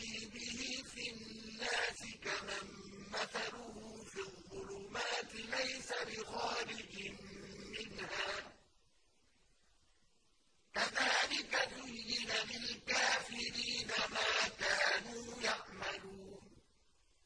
يَمْشِي بِهِ فِي النَّاسِ